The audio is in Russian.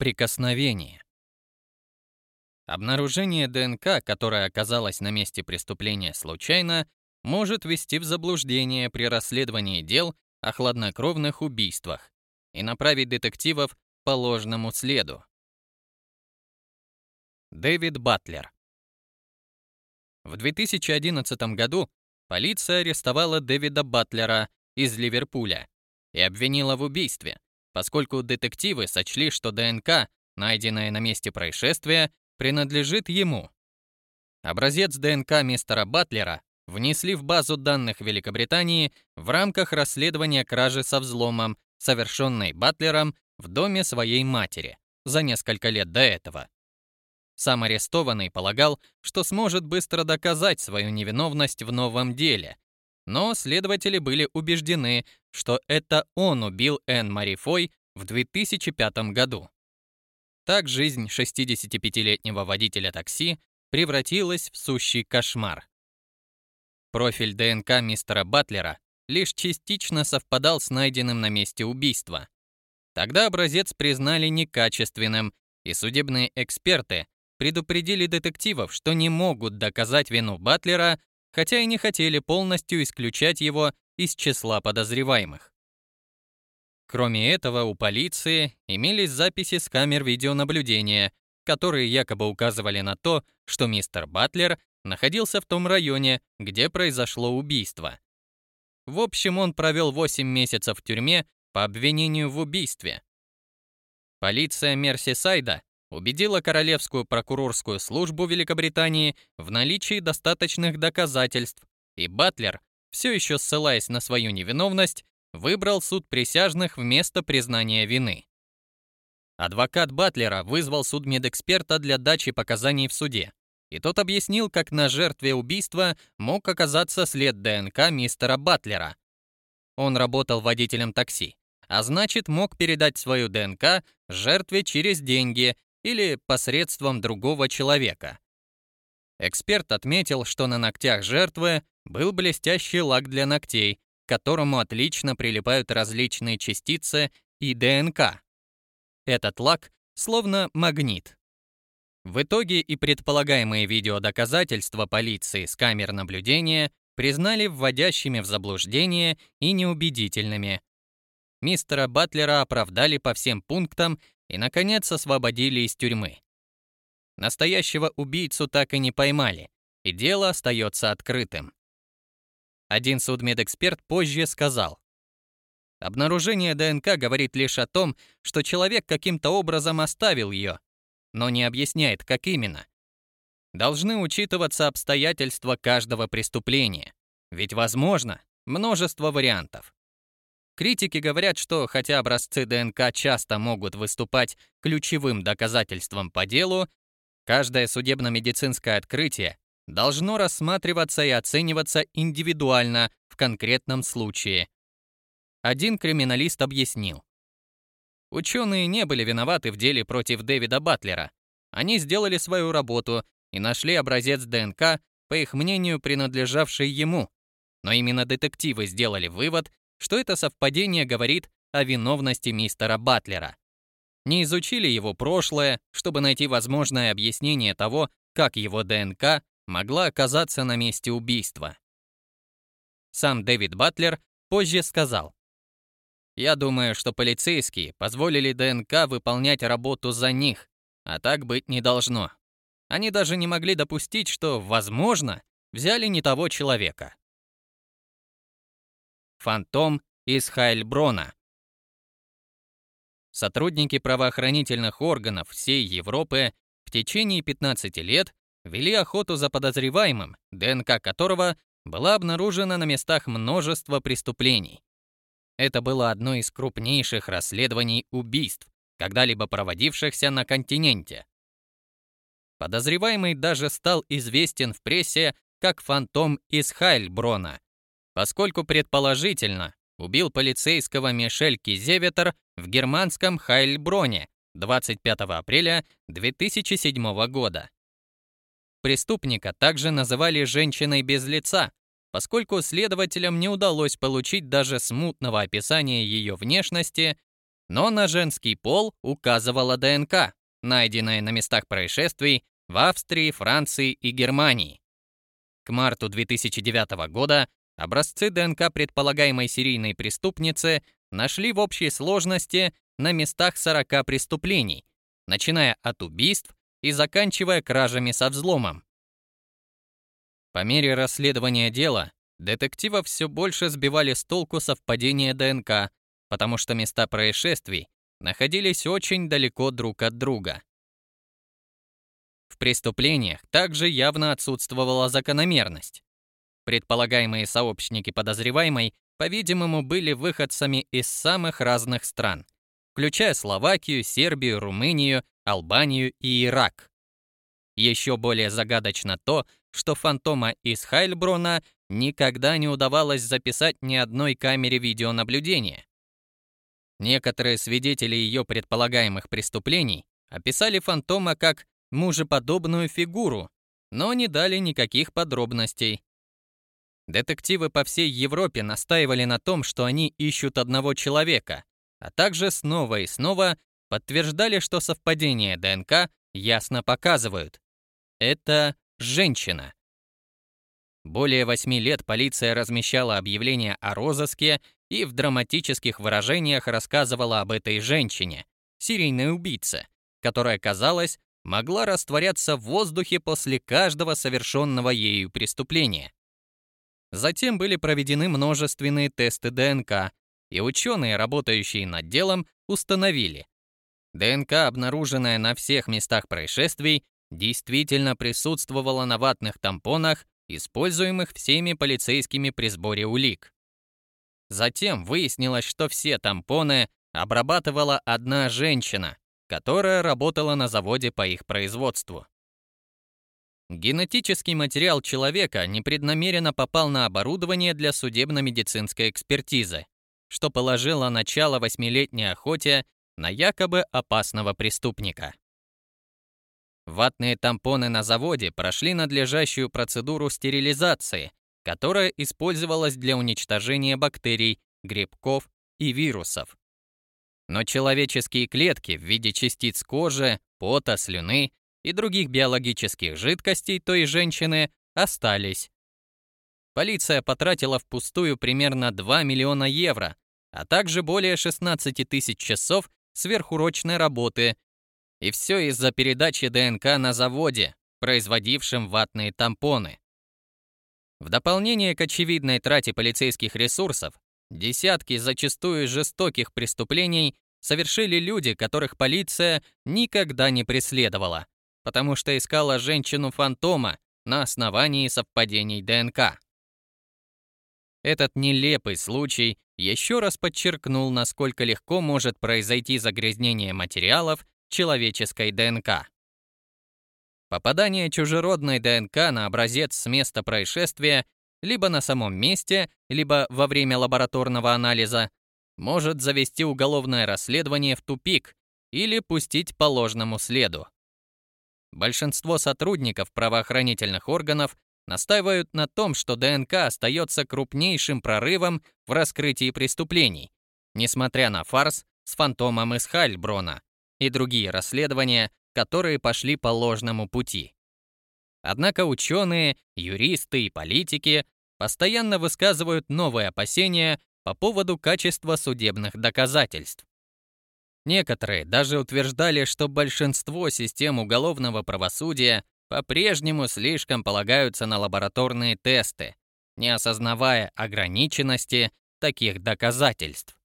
Прикосновение. Обнаружение ДНК, которое оказалось на месте преступления случайно, может ввести в заблуждение при расследовании дел о хладнокровных убийствах и направить детективов по ложному следу. Дэвид Батлер В 2011 году полиция арестовала Дэвида Батлера из Ливерпуля и обвинила в убийстве, поскольку детективы сочли, что ДНК, найденная на месте происшествия, принадлежит ему. Образец ДНК мистера Батлера внесли в базу данных Великобритании в рамках расследования кражи со взломом, совершенной Батлером в доме своей матери за несколько лет до этого. Сам арестованный полагал, что сможет быстро доказать свою невиновность в новом деле, но следователи были убеждены, что это он убил Энн Мари Фой в 2005 году. Так жизнь 65-летнего водителя такси превратилась в сущий кошмар. Профиль ДНК мистера Батлера лишь частично совпадал с найденным на месте убийства. Тогда образец признали некачественным, и судебные эксперты предупредили детективов, что не могут доказать вину Батлера хотя и не хотели полностью исключать его из числа подозреваемых. Кроме этого, у полиции имелись записи с камер видеонаблюдения, которые якобы указывали на то, что мистер Батлер находился в том районе, где произошло убийство. В общем, он провел 8 месяцев в тюрьме по обвинению в убийстве. Полиция Мерсисайда убедила Королевскую прокурорскую службу Великобритании в наличии достаточных доказательств, и Батлер, все еще ссылаясь на свою невиновность, выбрал суд присяжных вместо признания вины. Адвокат Батлера вызвал судмедэксперта для дачи показаний в суде, и тот объяснил, как на жертве убийства мог оказаться след ДНК мистера Батлера. Он работал водителем такси, а значит мог передать свою ДНК жертве через деньги или посредством другого человека. Эксперт отметил, что на ногтях жертвы был блестящий лак для ногтей, к которому отлично прилипают различные частицы и ДНК. Этот лак словно магнит. В итоге и предполагаемые видеодоказательства полиции с камер наблюдения признали вводящими в заблуждение и неубедительными. Мистера Батлера оправдали по всем пунктам и, наконец, освободили из тюрьмы. Настоящего убийцу так и не поймали, и дело остается открытым. Один судмедэксперт позже сказал, Обнаружение ДНК говорит лишь о том, что человек каким-то образом оставил ее, но не объясняет, как именно. Должны учитываться обстоятельства каждого преступления, ведь возможно множество вариантов. Критики говорят, что хотя образцы ДНК часто могут выступать ключевым доказательством по делу, каждое судебно-медицинское открытие должно рассматриваться и оцениваться индивидуально в конкретном случае. Один криминалист объяснил. Ученые не были виноваты в деле против Дэвида Батлера. Они сделали свою работу и нашли образец ДНК, по их мнению, принадлежавший ему. Но именно детективы сделали вывод, что это совпадение говорит о виновности мистера Батлера. Не изучили его прошлое, чтобы найти возможное объяснение того, как его ДНК могла оказаться на месте убийства. Сам Дэвид Батлер позже сказал, «Я думаю, что полицейские позволили ДНК выполнять работу за них, а так быть не должно. Они даже не могли допустить, что, возможно, взяли не того человека. Фантом из Хайльброна. Сотрудники правоохранительных органов всей Европы в течение 15 лет вели охоту за подозреваемым, ДНК которого была обнаружена на местах множества преступлений. Это было одно из крупнейших расследований убийств, когда-либо проводившихся на континенте. Подозреваемый даже стал известен в прессе как фантом из Хайльброна, поскольку предположительно убил полицейского Мишель Кизеветер в германском Хайльброне 25 апреля 2007 года. Преступника также называли «женщиной без лица», поскольку следователям не удалось получить даже смутного описания ее внешности, но на женский пол указывала ДНК, найденная на местах происшествий в Австрии, Франции и Германии. К марту 2009 года образцы ДНК предполагаемой серийной преступницы нашли в общей сложности на местах 40 преступлений, начиная от убийств и заканчивая кражами со взломом. По мере расследования дела детективов все больше сбивали с толку совпадения ДНК, потому что места происшествий находились очень далеко друг от друга. В преступлениях также явно отсутствовала закономерность. Предполагаемые сообщники подозреваемой, по-видимому, были выходцами из самых разных стран, включая Словакию, Сербию, Румынию, Албанию и Ирак. Еще более загадочно то, что фантома из Хайльброна никогда не удавалось записать ни одной камере видеонаблюдения. Некоторые свидетели ее предполагаемых преступлений описали фантома как мужеподобную фигуру, но не дали никаких подробностей. Детективы по всей Европе настаивали на том, что они ищут одного человека, а также снова и снова подтверждали, что совпадения ДНК ясно показывают. Это женщина. Более восьми лет полиция размещала объявления о розыске и в драматических выражениях рассказывала об этой женщине, серийной убийце, которая, казалось, могла растворяться в воздухе после каждого совершенного ею преступления. Затем были проведены множественные тесты ДНК, и ученые, работающие над делом, установили, ДНК, обнаруженная на всех местах происшествий, действительно присутствовала на ватных тампонах, используемых всеми полицейскими при сборе улик. Затем выяснилось, что все тампоны обрабатывала одна женщина, которая работала на заводе по их производству. Генетический материал человека непреднамеренно попал на оборудование для судебно-медицинской экспертизы, что положило начало восьмилетней охоте на якобы опасного преступника. Ватные тампоны на заводе прошли надлежащую процедуру стерилизации, которая использовалась для уничтожения бактерий, грибков и вирусов. Но человеческие клетки в виде частиц кожи, пота, слюны и других биологических жидкостей той женщины остались. Полиция потратила впустую примерно 2 миллиона евро, а также более 16 тысяч часов сверхурочной работы и все из-за передачи ДНК на заводе, производившем ватные тампоны. В дополнение к очевидной трате полицейских ресурсов, десятки зачастую жестоких преступлений совершили люди, которых полиция никогда не преследовала, потому что искала женщину-фантома на основании совпадений ДНК. Этот нелепый случай еще раз подчеркнул, насколько легко может произойти загрязнение материалов человеческой ДНК. Попадание чужеродной ДНК на образец с места происшествия либо на самом месте, либо во время лабораторного анализа может завести уголовное расследование в тупик или пустить по ложному следу. Большинство сотрудников правоохранительных органов настаивают на том, что ДНК остается крупнейшим прорывом в раскрытии преступлений, несмотря на фарс с фантомом из Хальброна и другие расследования, которые пошли по ложному пути. Однако ученые, юристы и политики постоянно высказывают новые опасения по поводу качества судебных доказательств. Некоторые даже утверждали, что большинство систем уголовного правосудия по-прежнему слишком полагаются на лабораторные тесты, не осознавая ограниченности таких доказательств.